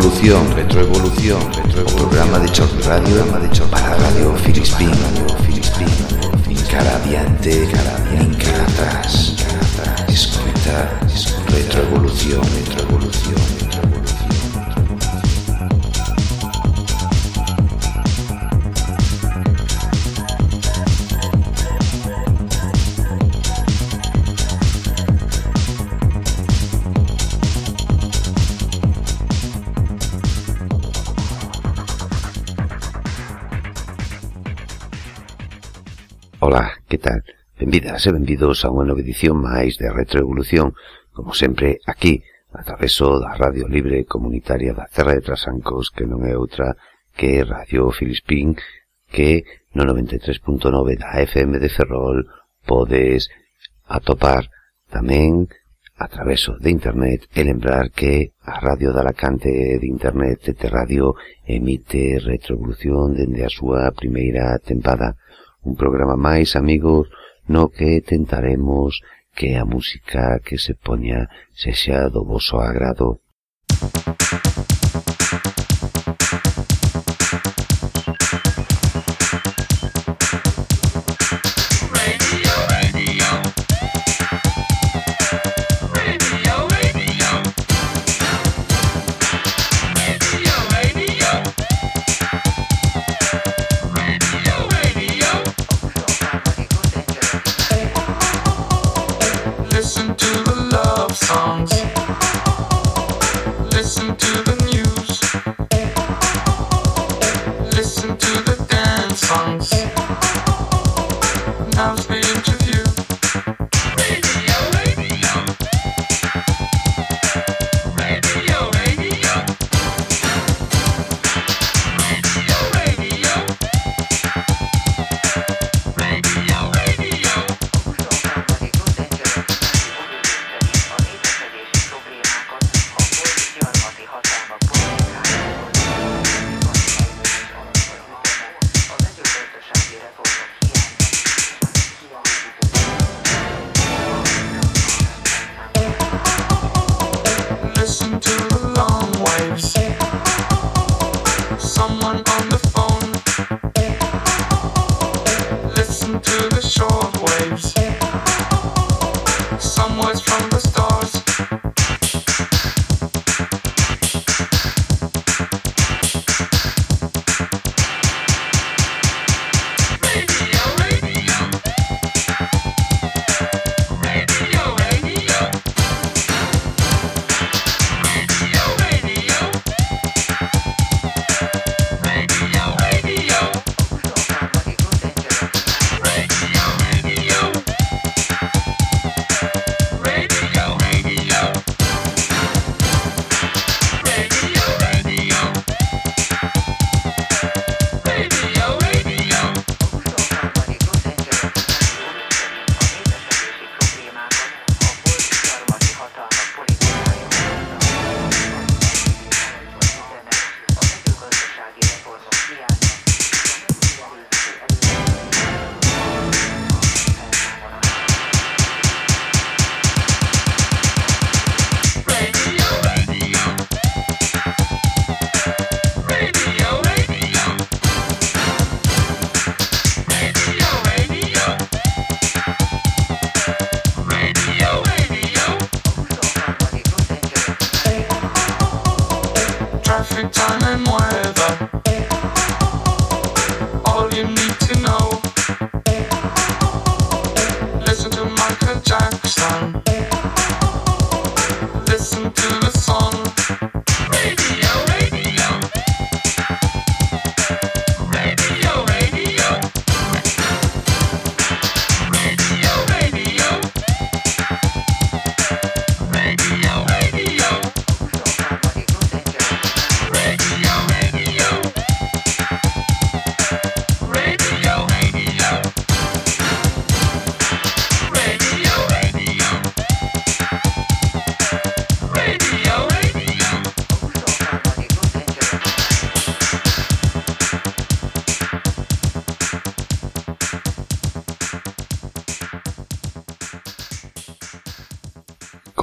Retroevolución, retroevolución, retroevolución. programa de Chor Radio, programa de Chor para Radio Filispín, Radio Filispín. Cara adiante, cara adiante, cara atrás, cara atrás. Escuta, retroevolución, retroevolución. Benvidas e benvidos a unha nova edición máis de Retroevolución, como sempre aquí, a traveso da Radio Libre Comunitaria da Terra de Trasancos, que non é outra que Radio Filispín, que no 93.9 da FM de Ferrol podes atopar tamén a traveso de internet e lembrar que a Radio de Alacante de Internet de Radio emite Retroevolución dende a súa primeira tempada. Un programa máis, amigos, no que tentaremos que a música que se poña sexa do voso agrado.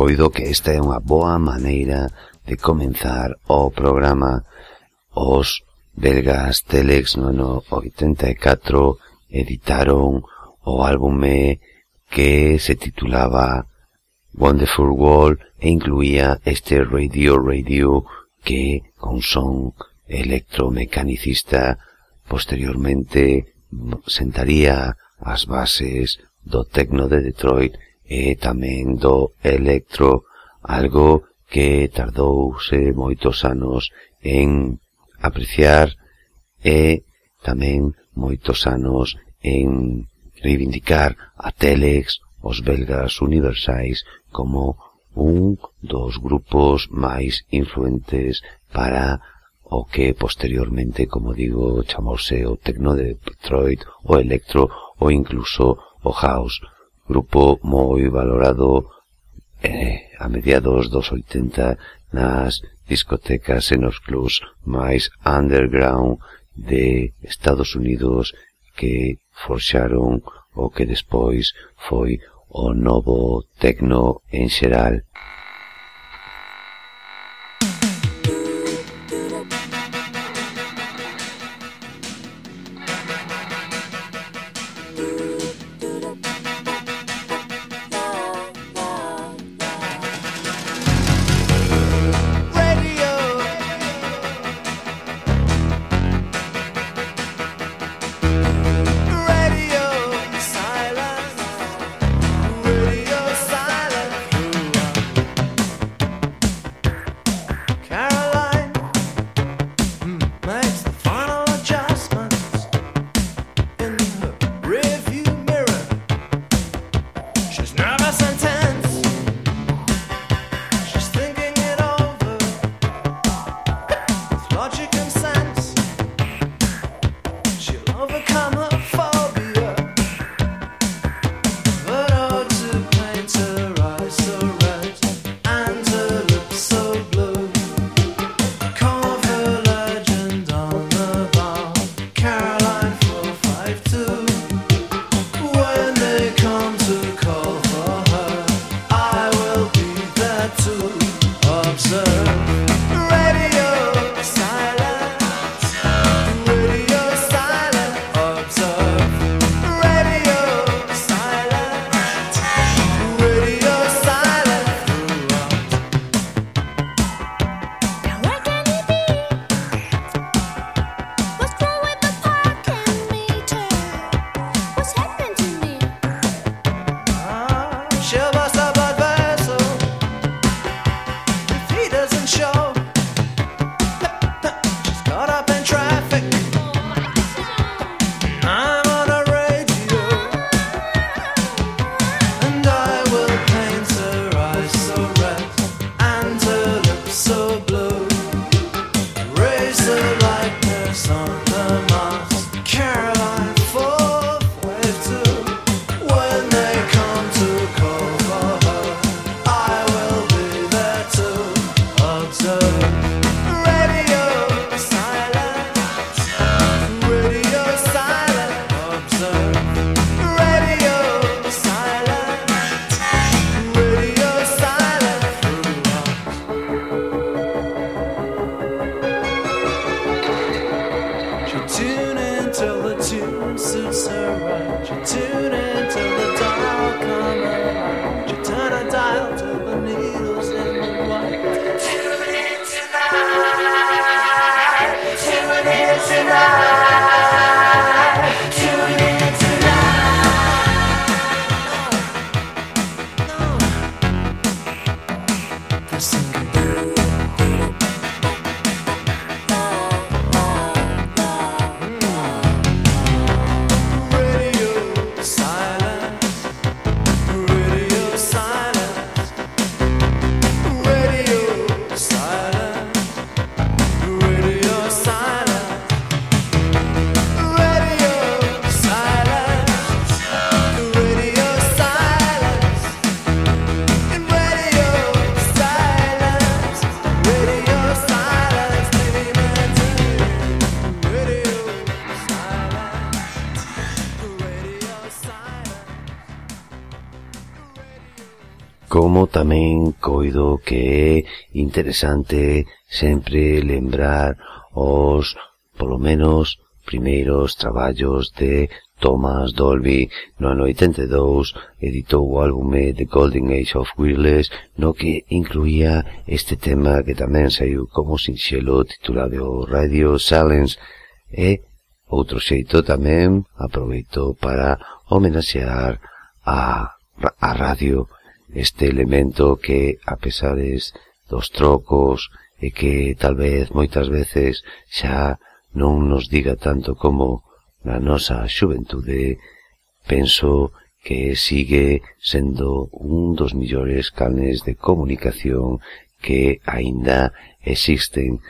Coido que esta é unha boa maneira de comenzar o programa Os belgas Telex no, 84 editaron o álbume que se titulaba Wonderful World e incluía este Radio Radio que con son electromecanicista posteriormente sentaría as bases do tecno de Detroit e tamén do electro, algo que tardouse moitos anos en apreciar e tamén moitos anos en reivindicar a Telex, os belgas universais, como un dos grupos máis influentes para o que posteriormente, como digo, chamouse o tecno de Detroit, o electro ou incluso o house grupo moi valorado eh, a mediados dos 80 nas discotecas e nos clubs máis underground de Estados Unidos que forxaron o que despois foi o novo tecno en xeral. que é interesante sempre lembrar os, polo menos, primeiros traballos de Thomas Dolby. No ano 82 editou o álbume The Golden Age of Wireless no que incluía este tema que tamén saiu como sinxelo titulado Radio Silence. E outro xeito tamén aproveito para homenaxear a, a radio este elemento que, a pesares dos trocos e que tal vez moitas veces xa non nos diga tanto como na nosa xuventude, penso que sigue sendo un dos millores canles de comunicación que aínda existen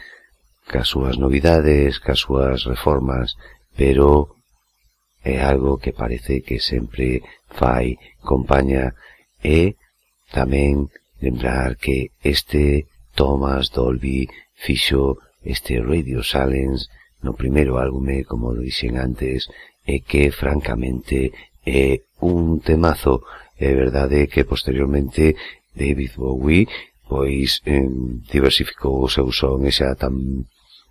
cas súas novidades, cas súas reformas, pero é algo que parece que sempre fai compaña e Tamén lembrar que este Thomas Dolby fixo este Radio Silence no primeiro álbume, como dixen antes, e que francamente é un temazo. É verdade que posteriormente David Bowie pois eh, diversificou o seu son e xa tan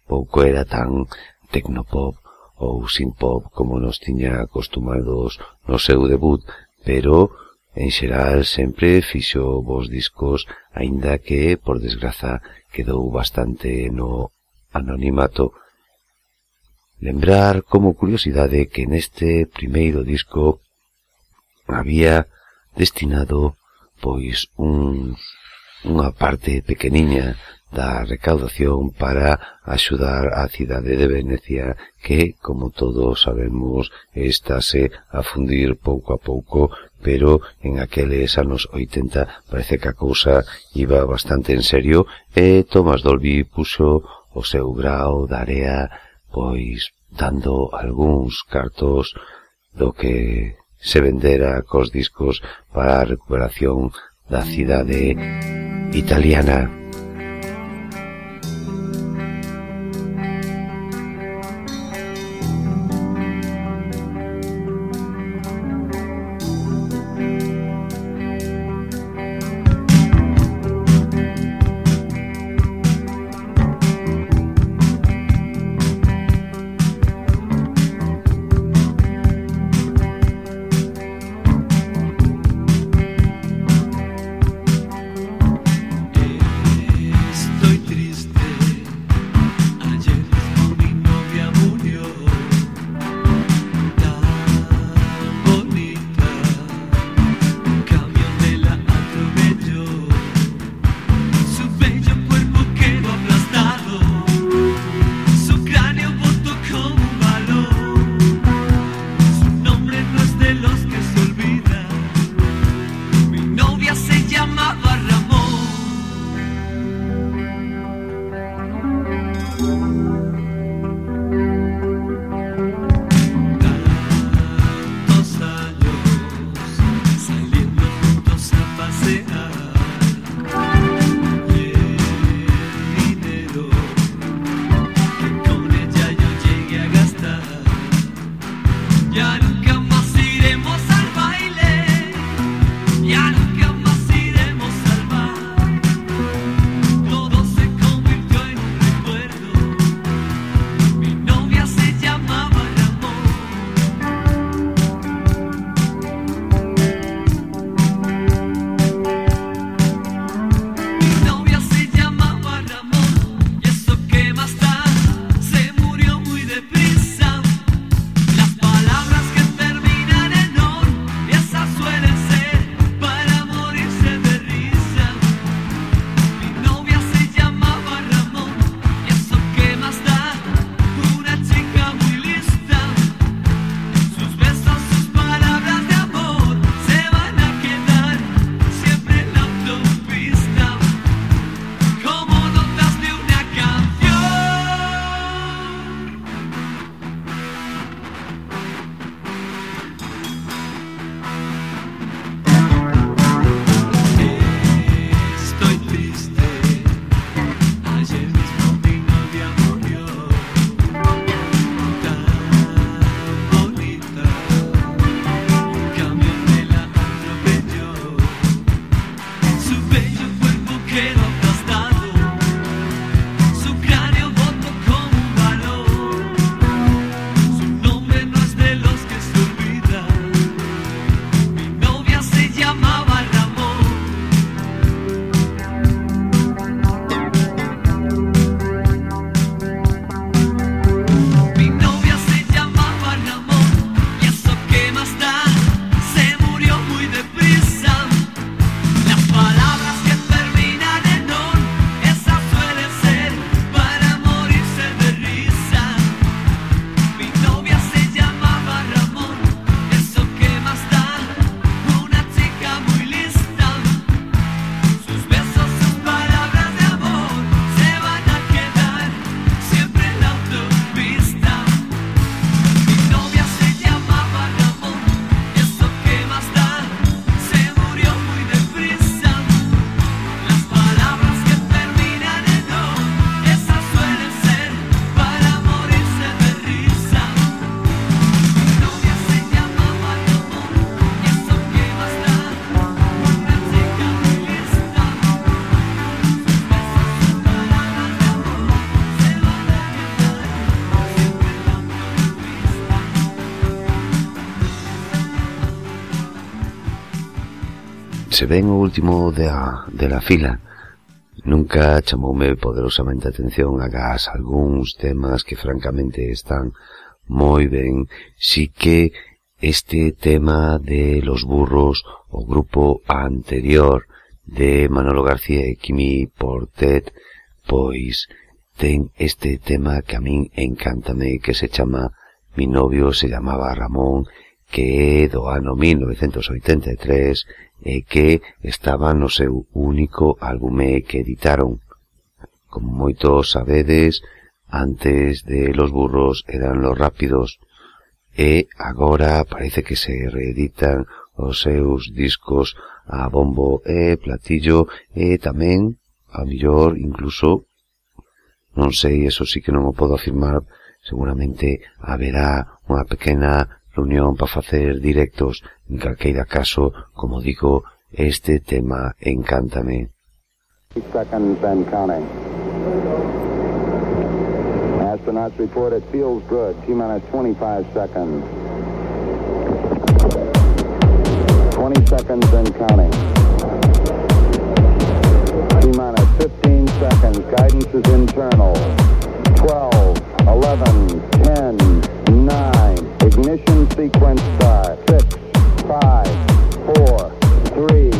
pouco era tan tecnopop ou sin pop como nos tiña acostumados no seu debut, pero En xeral sempre fixo vos discos, aínda que, por desgraza, quedou bastante no anonimato. Lembrar como curiosidade que neste primeiro disco había destinado pois un, unha parte pequeniña da recaudación para axudar á cidade de Venecia que, como todos sabemos, estáse a fundir pouco a pouco, pero en aqueles anos 80 parece que a cousa iba bastante en serio e Thomas Dolby puxo o seu grao da area pois dando algúns cartos do que se vendera cos discos para a recuperación da cidade italiana. se ven o último da, de la fila, nunca chamoume poderosamente a atención a gas algúns temas que francamente están moi ben. Si que este tema de los burros, o grupo anterior de Manolo García e Kimi Portet, pois ten este tema que a min encántame que se chama Mi novio se llamaba Ramón que é do ano 1983 e que estaba no seu único álbume que editaron. Como moitos sabedes, antes de Los Burros eran Los Rápidos, e agora parece que se reeditan os seus discos a bombo e platillo e tamén, a millor incluso, non sei, eso sí que non o podo afirmar, seguramente haberá unha pequena reunión para facer directos, en calqueira caso, como digo, este tema encántame. Astronauts report it feels good. T minus 25 seconds. 20 seconds and counting. T minus 15 seconds. Guidance is internal. 12, 11, 10, 9. Ignition sequence start. 6, 5, 4, 3,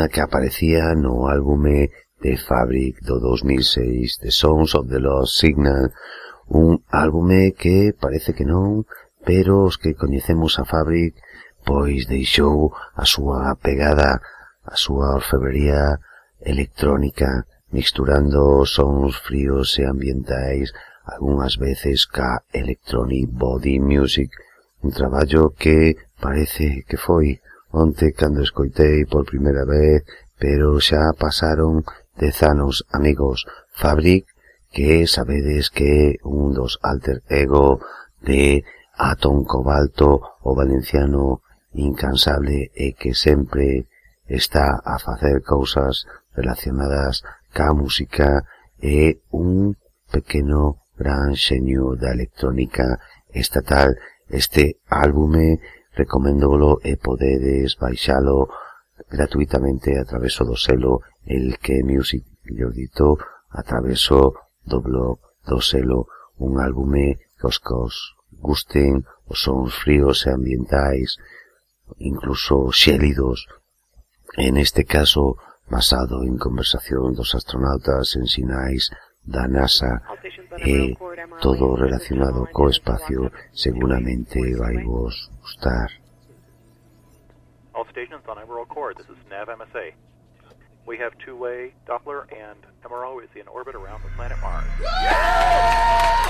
tema que aparecía no álbume de Fabric do 2006 The Sons of the Lost Signal un álbume que parece que non pero os que coñecemos a Fabric pois deixou a súa pegada a súa orfebrería electrónica misturando sons fríos e ambientais algunhas veces ca electronic body music un traballo que parece que foi onte cando escoitei por primeira vez, pero xa pasaron dez anos, amigos. Fabric, que sabedes que é un dos alter ego de Atón Cobalto, o valenciano incansable e que sempre está a facer cousas relacionadas ca música e un pequeno gran xeño da electrónica estatal. Este álbume recomendolo e podedes baixalo gratuitamente a traveso do selo El que Music Llorito a traveso do blog do selo un álbume que os que os gusten os sons fríos e ambientais incluso xélidos en este caso basado en conversación dos astronautas en sinais da NASA e todo relacionado co espacio seguramente vai vos ajustar. All stations on Emerald Core, this is Nav MSA. We have two-way Doppler, and MRO is in orbit around the planet Mars. Yeah!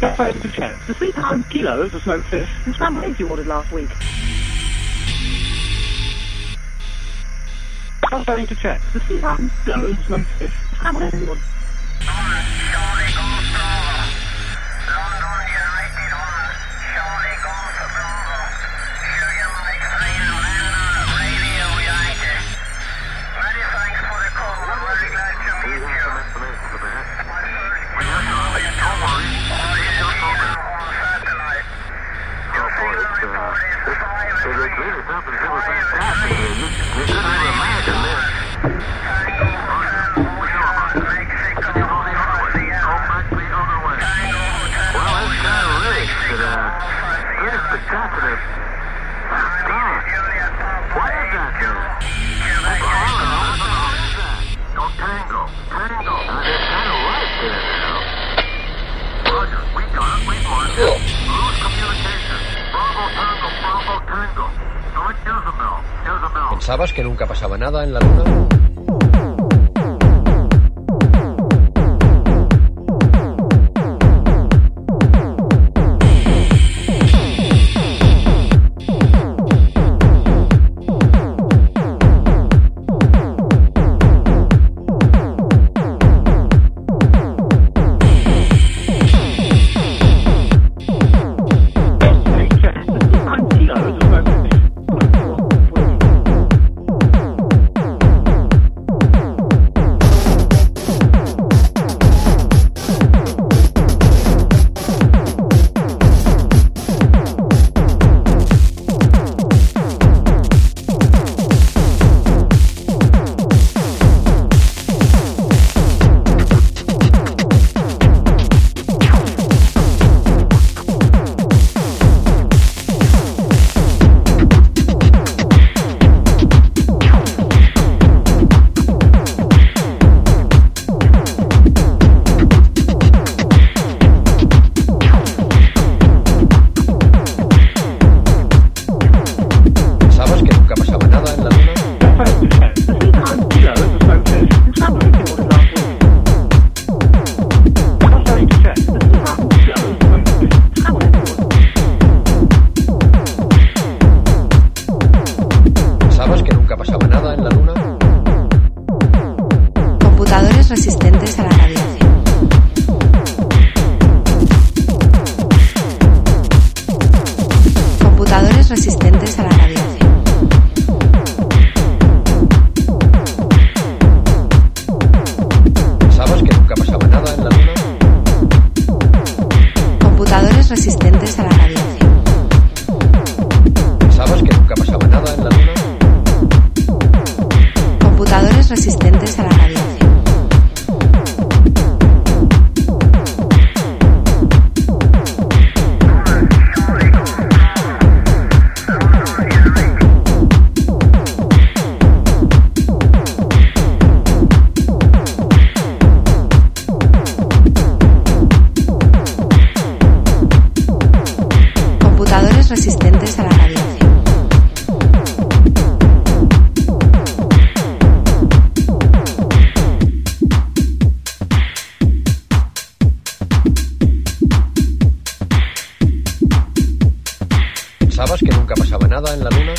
The three pound kilo the smoked fish. And scrambled eggs you ordered last week. I'm going to check. The three pound kilo the smoke fish. Scrambled eggs you ordered. ¿Pensabas que nunca pasaba nada en la luna? ¿Pensabas que nunca pasaba nada en la luna?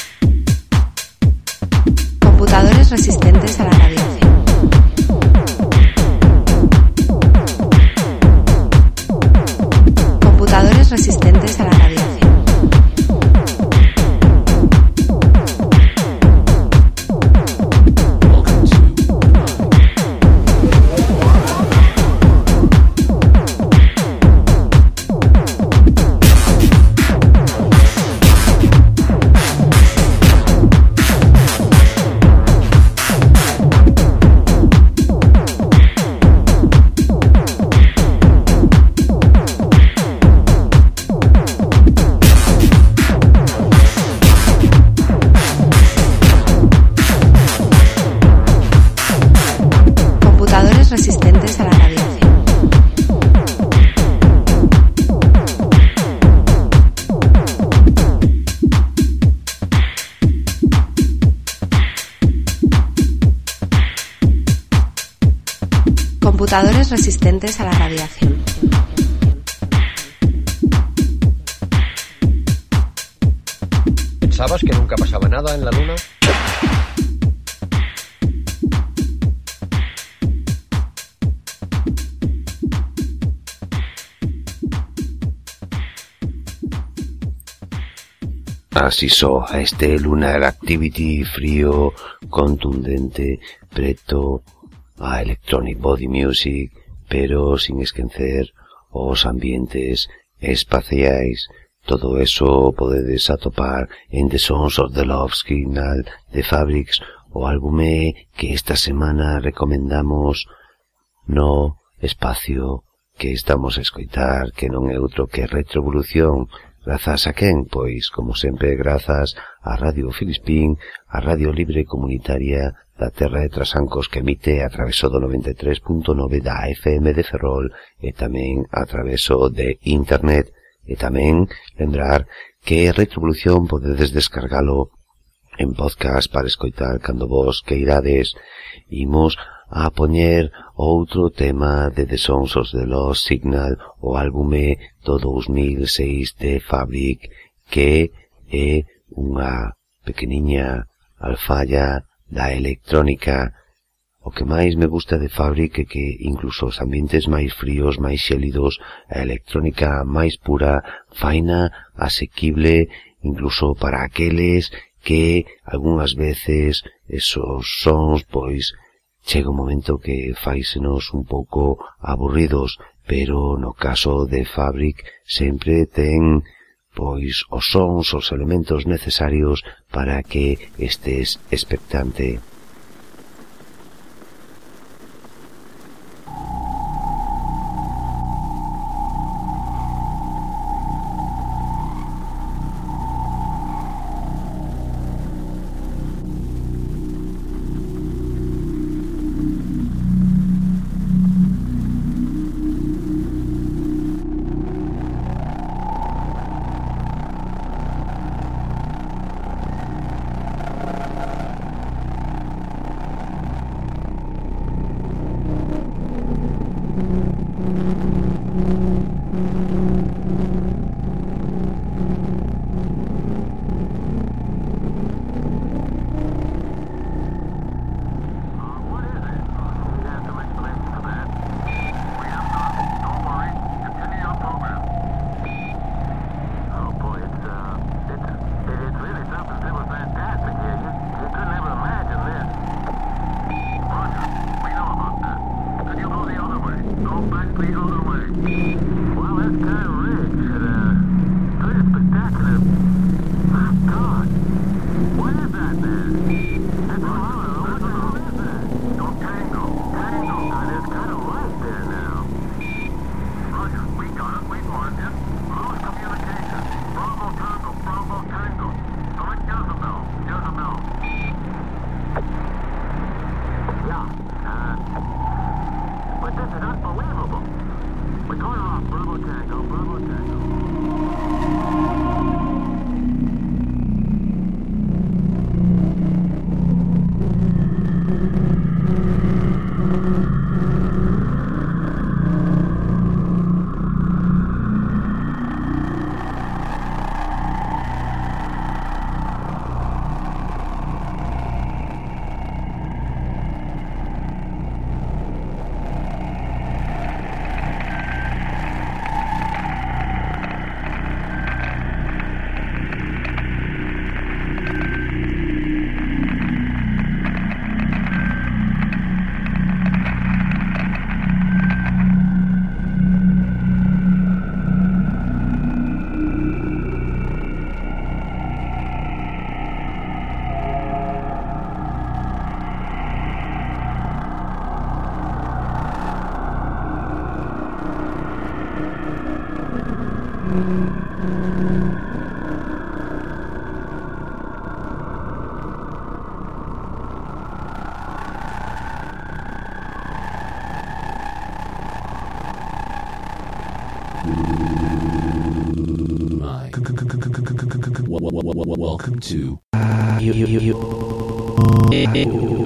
Computadores resistentes a la radiación. Computadores resistentes a la radiación. A la radiación. ¿Pensabas que nunca pasaba nada en la luna? Así só a este Lunar Activity frío, contundente, preto a Electronic Body Music, pero sin esquecer os ambientes espaciais. Todo eso podedes atopar en The Sons of the Love Signal de Fabrics o álbume que esta semana recomendamos no espacio que estamos a escoitar que non é outro que Retrovolución grazas a quen? Pois, como sempre, grazas a Radio Filispín, a Radio Libre Comunitaria da terra de Trasancos que emite a traveso do 93.9 da FM de Ferrol e tamén a traveso de Internet. E tamén lembrar que Retrovolución podedes descargalo en podcast para escoitar cando vos queirades. Imos a poñer outro tema de The Sons of the Lost Signal, o álbume do 2006 de Fabric, que é unha pequeniña alfalla da electrónica, o que máis me gusta de Fabric é que incluso os ambientes máis fríos, máis xélidos, a electrónica máis pura, faina asequible incluso para aqueles que algunhas veces esos sons pois chega un momento que faisenos un pouco aburridos, pero no caso de Fabric sempre ten pois os sons, os elementos necesarios para que estes expectante. Welcome to you, you, you.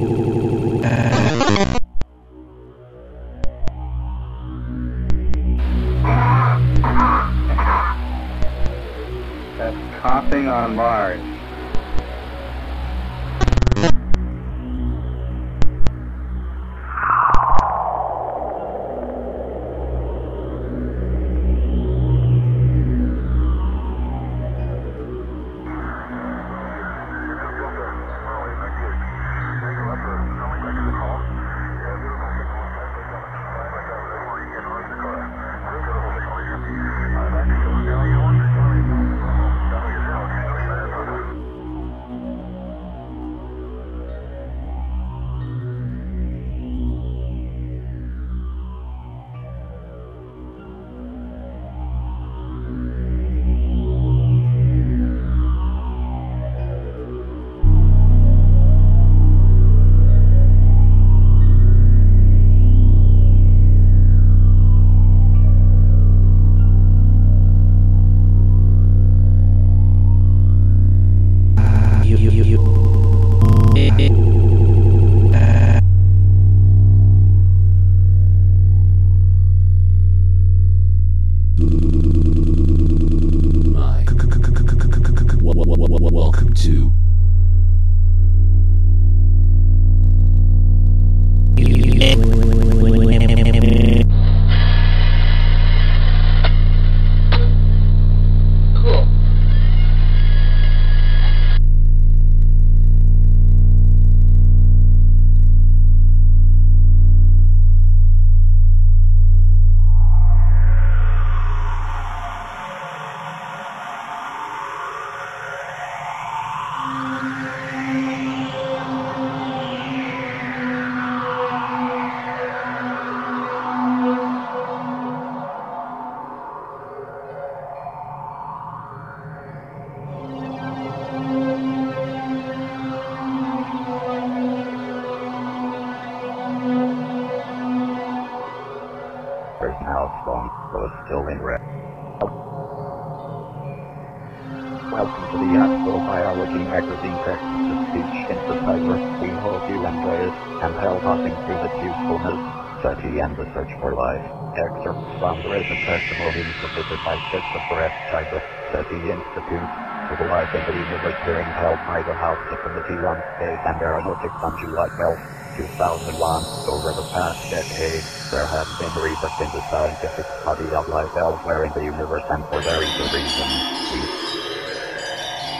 In the scientific study of life elsewhere in the universe and for very good reason. We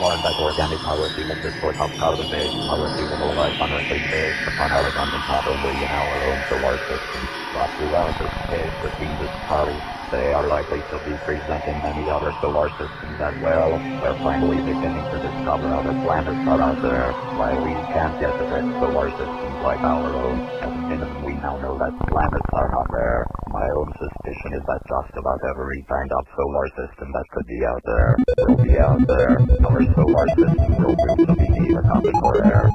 learned that organic power human source of carbon-based power suitable life on Earth is based upon our abundant not only in our own solar system, but throughout the space between the stars. They are likely to be present in many other solar systems as well. We're finally beginning to discover other planets are out there. While we can't yet detect solar systems like our own, as we now know that planets are not there. My own suspicion is that just about every kind of solar system that could be out there will be out there. Our solar system will to be neither nothing nor air.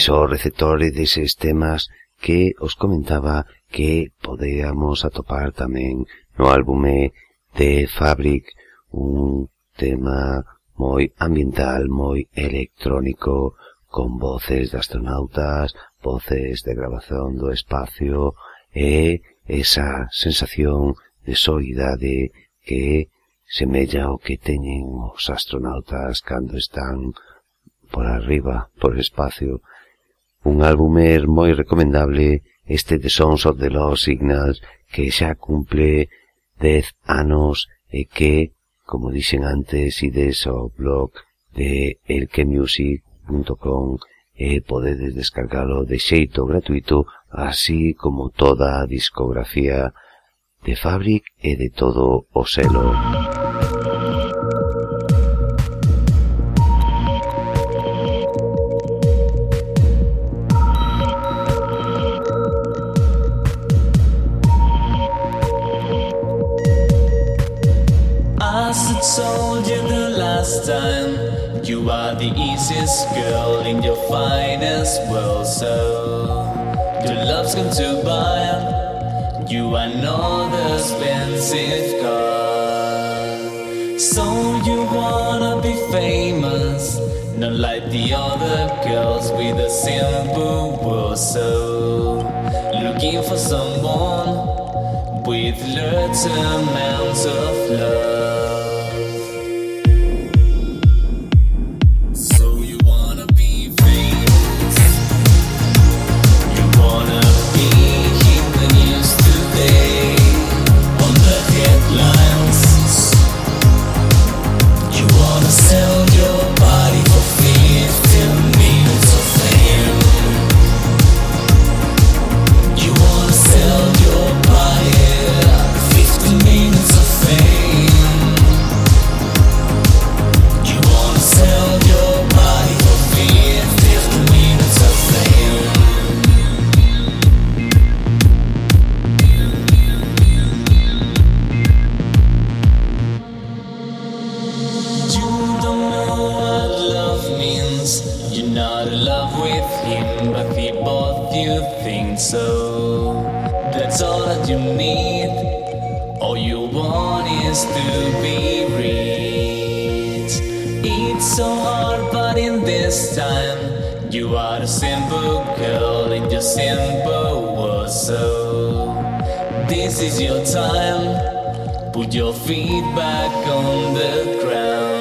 emisor receptor receptores deses temas que os comentaba que podíamos atopar tamén no álbume de Fabric, un tema moi ambiental, moi electrónico, con voces de astronautas, voces de grabación do espacio e esa sensación de soidade que semella o que teñen os astronautas cando están por arriba, por espacio, Un álbume er moi recomendable este de Sons of the Lost Signals que xa cumple 10 anos e que, como dixen antes, ides ao blog de elkemusic.com e podedes descargalo de xeito gratuito así como toda a discografía de Fabric e de todo o selo. The girl in your finest world. So your love's come to buy. You are not the expensive car. So you wanna be famous, not like the other girls with a simple world. So looking for someone with large amounts of love. Back on the ground.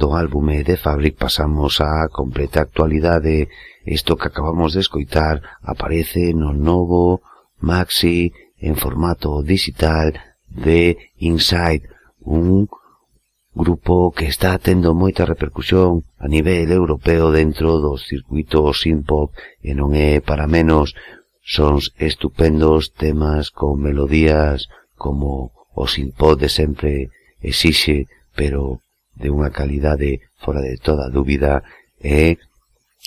do álbume de Fabric pasamos á completa actualidade. Isto que acabamos de escoitar aparece no novo maxi en formato digital de Inside, un grupo que está tendo moita repercusión a nivel europeo dentro do circuito synth-pop e non é para menos sons estupendos temas con melodías como o synth-pop de sempre exixe, pero de unha calidade fora de toda dúbida e,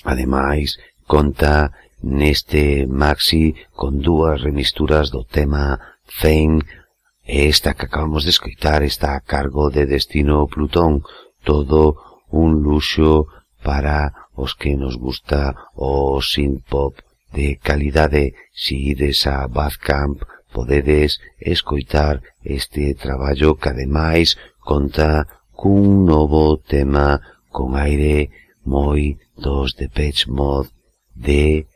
ademais, conta neste maxi con dúas remisturas do tema Fame e esta que acabamos de escoitar está a cargo de Destino Plutón, todo un luxo para os que nos gusta o synth-pop de calidade. Si ides a Badcamp podedes escoitar este traballo que ademais conta cun novo tema con aire moi dos de Pech Mod de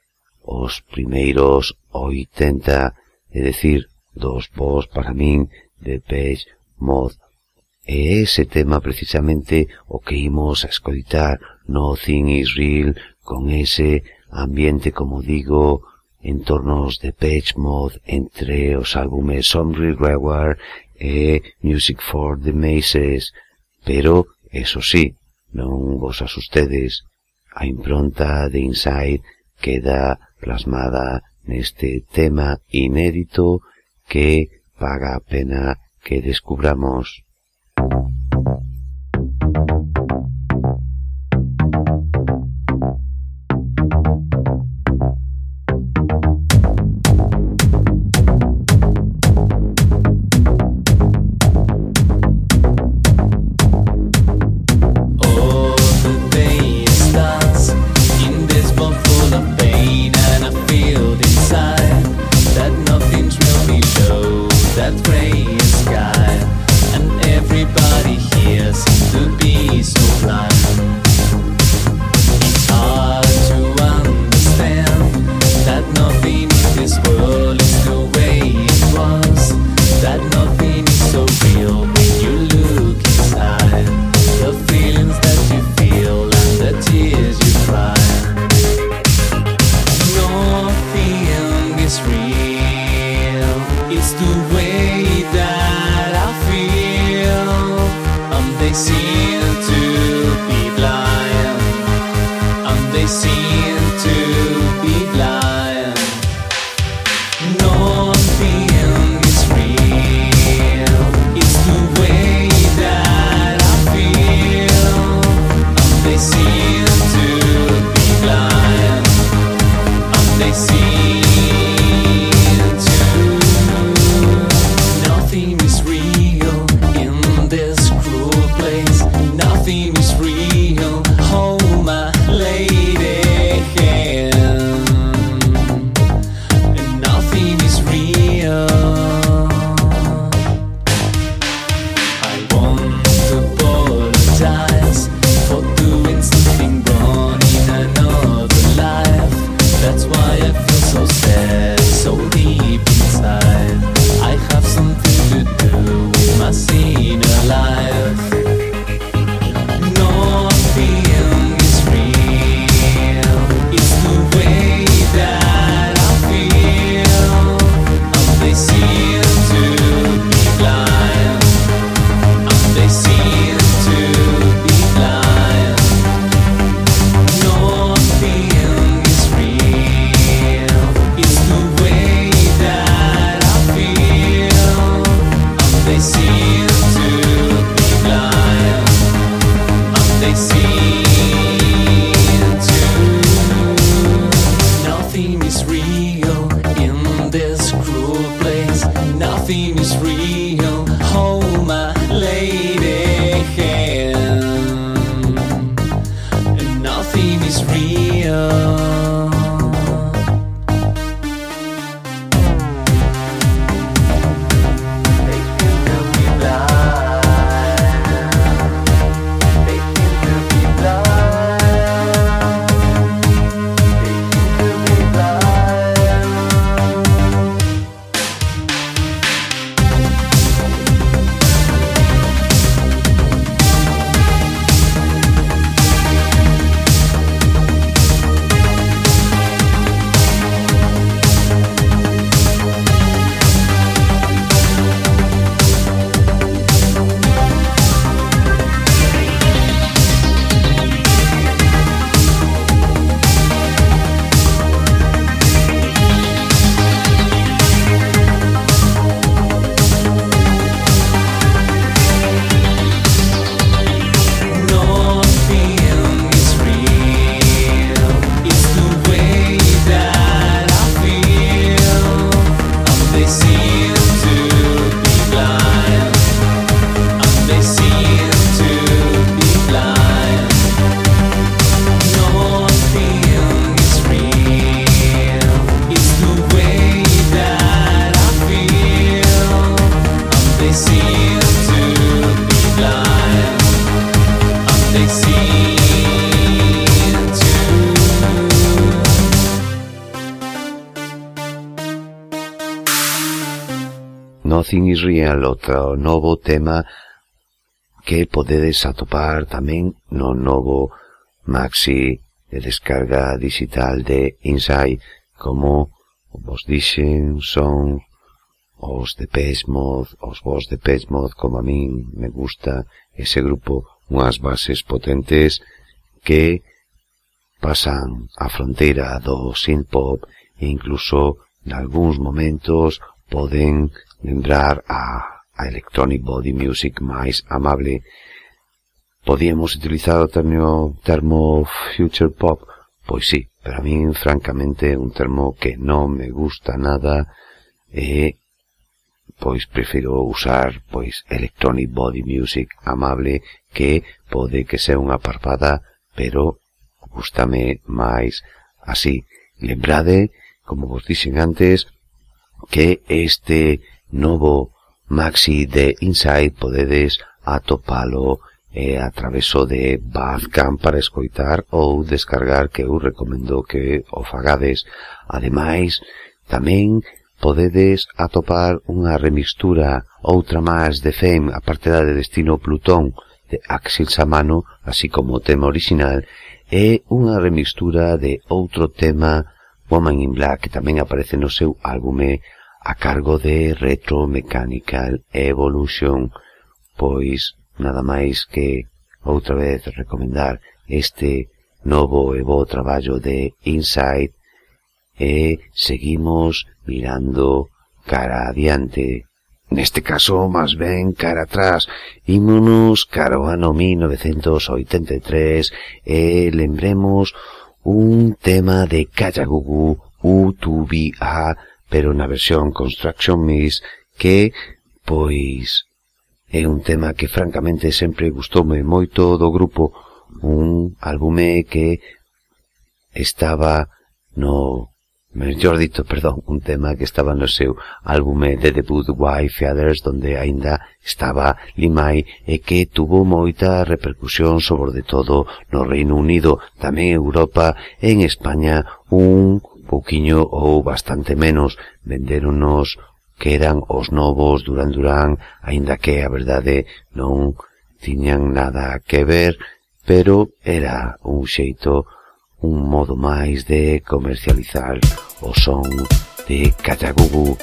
os primeiros 80, é decir, dos vos para min de Pech Mod. E ese tema precisamente o que imos a escoitar Nothing is Real con ese ambiente, como digo, en tornos de Page Mod entre os álbumes Sombre Reward e Music for the Maces, Pero, eso sí, non vos asustedes, a impronta de Inside queda plasmada neste tema inédito que paga a pena que descubramos. Thank you. Nothing is Real, outro novo tema que podedes atopar tamén no novo maxi de descarga digital de Inside, como vos dixen son os de Pesmod, os vos de Pesmod, como a min me gusta ese grupo, unhas bases potentes que pasan a fronteira do synth pop e incluso nalgúns momentos poden lembrar a, a electronic body music máis amable. Podíamos utilizar o termo, termo future pop? Pois sí, para min francamente un termo que non me gusta nada eh, e pois prefiro usar pois electronic body music amable que pode que sea unha parpada pero gustame máis así. Lembrade como vos dixen antes que este novo maxi de Inside podedes atopalo eh, a traveso de Bandcamp para escoitar ou descargar que eu recomendo que o fagades. Ademais, tamén podedes atopar unha remistura outra máis de Fame a parte da de Destino Plutón de Axel Samano, así como o tema original, e unha remistura de outro tema Woman in Black que tamén aparece no seu álbume a cargo de Retro Mechanical Evolution, pois nada máis que outra vez recomendar este novo e bo traballo de Inside e seguimos mirando cara adiante. Neste caso, máis ben cara atrás, ímonos cara ao ano 1983 e lembremos un tema de Kayagugu Utubi A pero na versión Construction Miss que, pois, é un tema que francamente sempre gustoume moito do grupo, un álbume que estaba no mellor dito, perdón, un tema que estaba no seu álbume de debut Why Feathers, donde aínda estaba Limai e que tuvo moita repercusión sobre de todo no Reino Unido, tamén Europa, en España, un pouquiño ou bastante menos venderonos que eran os novos Duran Duran, aínda que a verdade non tiñan nada que ver, pero era un xeito, un modo máis de comercializar o son de Callagugu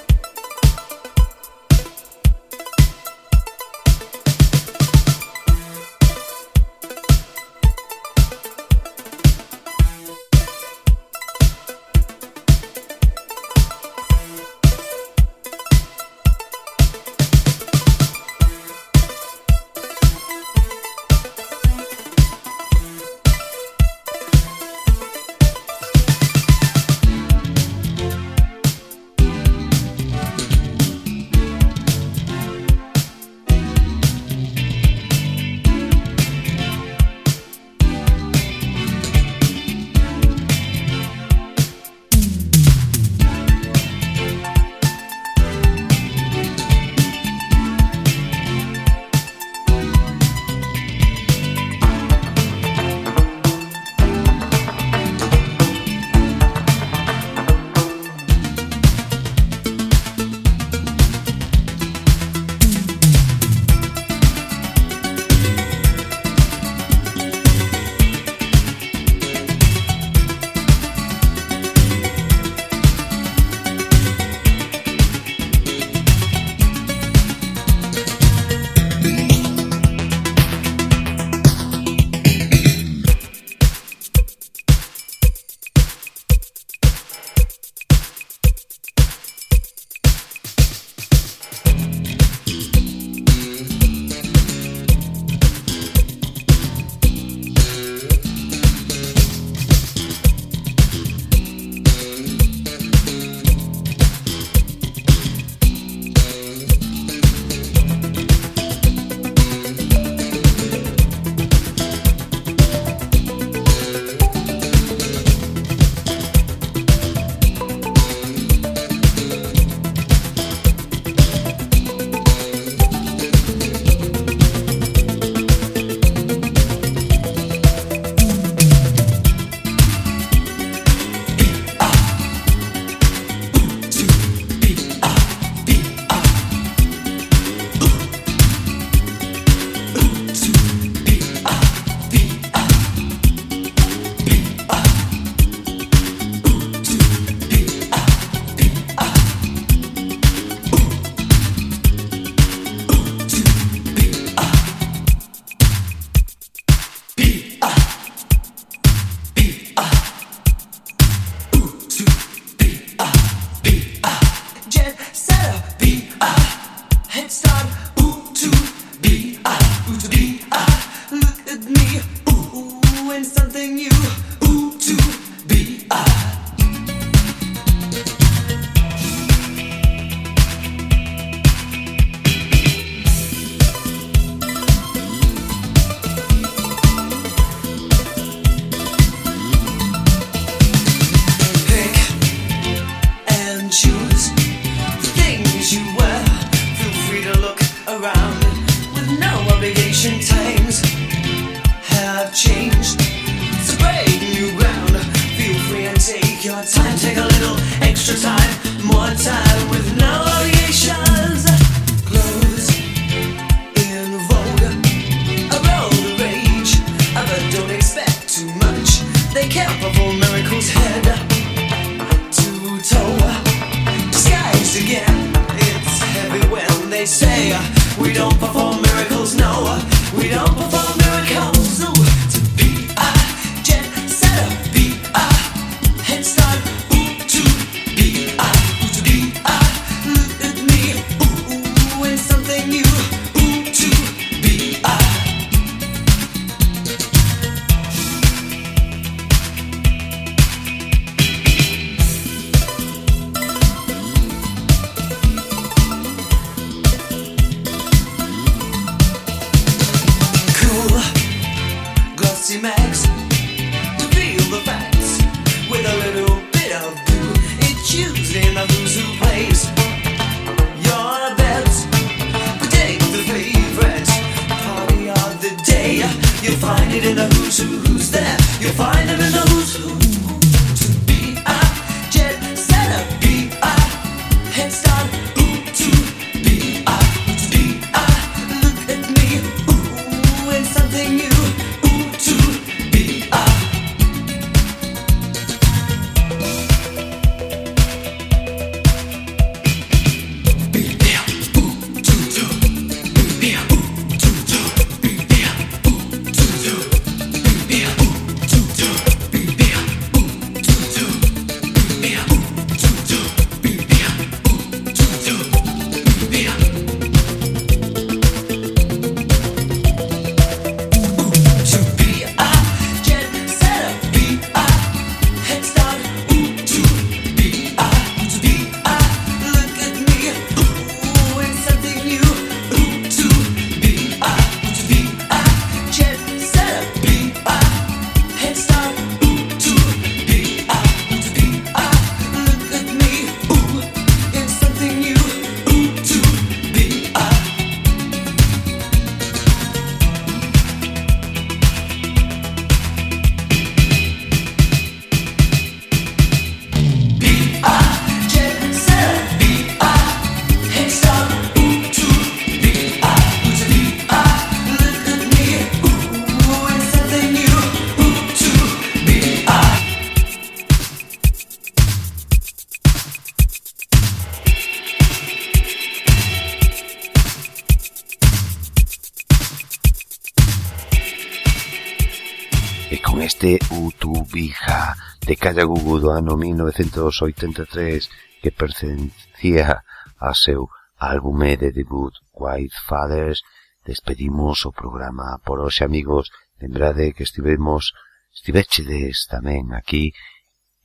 de Calla Gugu do ano 1983 que pertencía a seu álbume de debut White Fathers despedimos o programa por hoxe amigos. Lembrade que estivemos estivechedes tamén aquí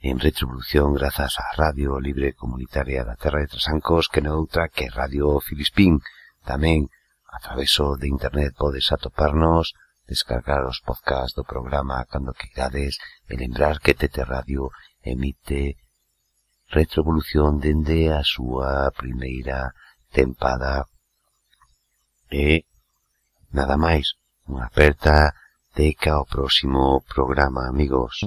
en retribución grazas á Radio Libre Comunitaria da Terra de Trasancos que non outra que Radio Filispín. Tamén a traveso de internet podes atoparnos descargar os podcast do programa cando queirades e lembrar que Tete Radio emite Retrovolución dende a súa primeira tempada e nada máis, unha aperta de ao próximo programa, amigos.